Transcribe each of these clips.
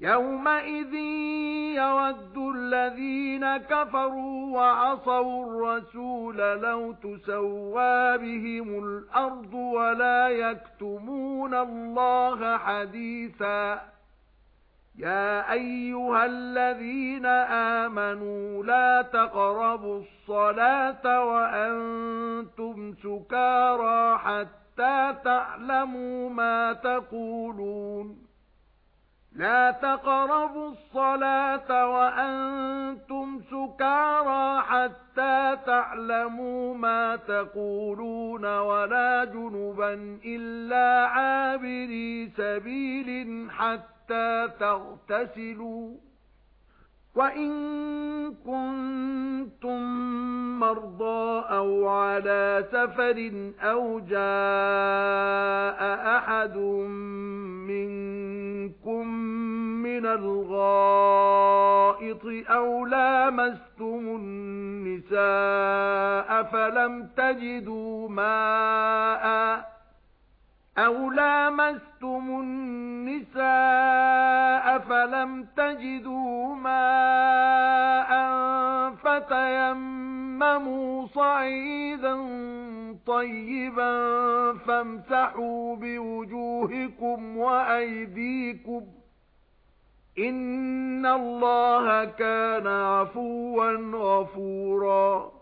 يَوْمَئِذٍ يَوَدُّ الَّذِينَ كَفَرُوا وَعَصَوْا الرَّسُولَ لَوْ تُسَوَّى بِهِمُ الْأَرْضُ وَلَا يَكْتُمُونَ اللَّهَ حَدِيثًا يَا أَيُّهَا الَّذِينَ آمَنُوا لَا تَقْرَبُوا الصَّلَاةَ وَأَنْتُمْ سُكَارَى حَتَّى تَعْلَمُوا مَا تَقُولُونَ لا تقربوا الصلاة وأنتم سكارى حتى تعلموا ما تقولون ولا جنبا إلا عابري سبيل حتى تغتسلوا وَإِن كُنتُم مَّرْضَىٰ أَوْ عَلَىٰ سَفَرٍ أَوْ جَاءَ أَحَدٌ مِّنكُم مِّنَ الْغَائِطِ أَوْ لَامَسْتُمُ النِّسَاءَ فَلَمْ تَجِدُوا مَاءً أَوْ لَامَسْتُمُ النِّسَاءَ فَلَمْ تَجِدُوا مَاءً فَتَيَمَّمُوا صَعِيدًا طَيِّبًا فَامْسَحُوا بِوُجُوهِكُمْ وَأَيْدِيكُمْ إِنَّ اللَّهَ كَانَ عَفُوًّا غَفُورًا.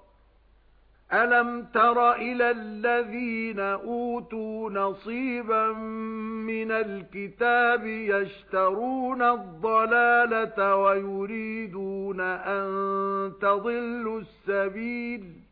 أَلَمْ تَرَ إِلَى الَّذِينَ أُوتُوا نَصِيبًا مِنَ الْكِتَابِ يَشْتَرُونَ الضَّلَالَةَ وَيُرِيدُونَ أَن تَضِلُّوا السَّبِيلَ